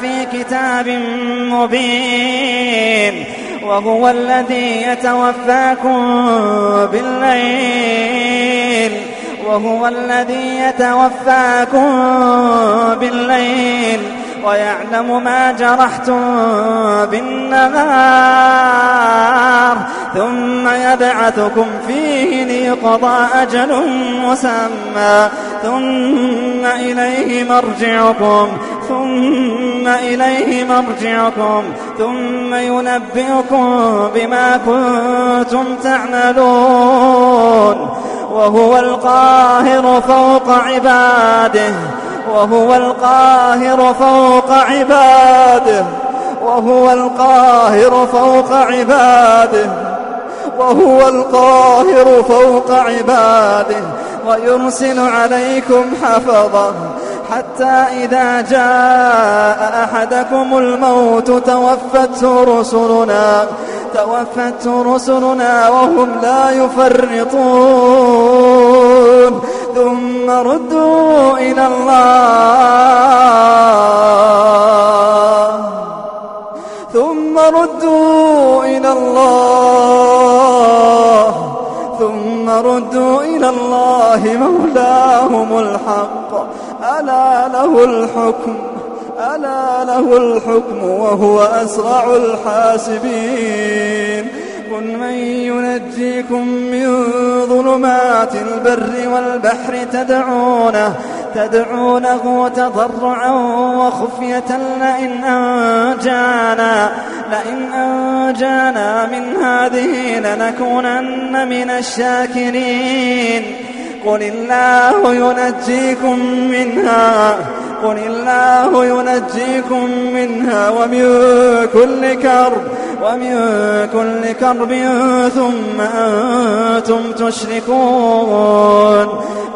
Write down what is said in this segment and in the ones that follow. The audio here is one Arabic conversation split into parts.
في كتاب مبين وهو الذي يتوفاكم بالليل وهو الذي يتوفاكم بالليل ويعلم ما جرحتم بالنهار ثم يبعثكم فيه ليقضى أجل مسمى ثم إليه مرجعكم ثم إليه مرجعكم ثم ينبئكم بما كنتم تعملون. وهو القاهر فوق عباده وهو القاهر فوق عباده وهو القاهر فوق عباده وهو القاهر فوق عباده. ويرسل عليكم حفظه. حتى إذا جاء أحدكم الموت توفته رسلنا توفته رسلنا وهم لا يفرطون. ثم ردوا إلى الله. ثم ردوا إلى الله. ثم ردوا إلى الله مولاهم الحق. ألا له الحكم ألا له الحكم وهو أسرع الحاسبين. قل من ينجيكم من ظلمات البر والبحر تدعونه تدعونه تضرعا وخفية لئن أنجانا. لئن أنجانا من هذه لنكونن من الشاكرين. قل الله ينجيكم منها قل الله ينجيكم منها ومن كل كرب ومن كل كرب ثم أنتم تشركون.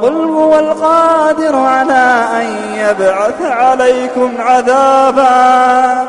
قل هو القادر على أن يبعث عليكم عذابا.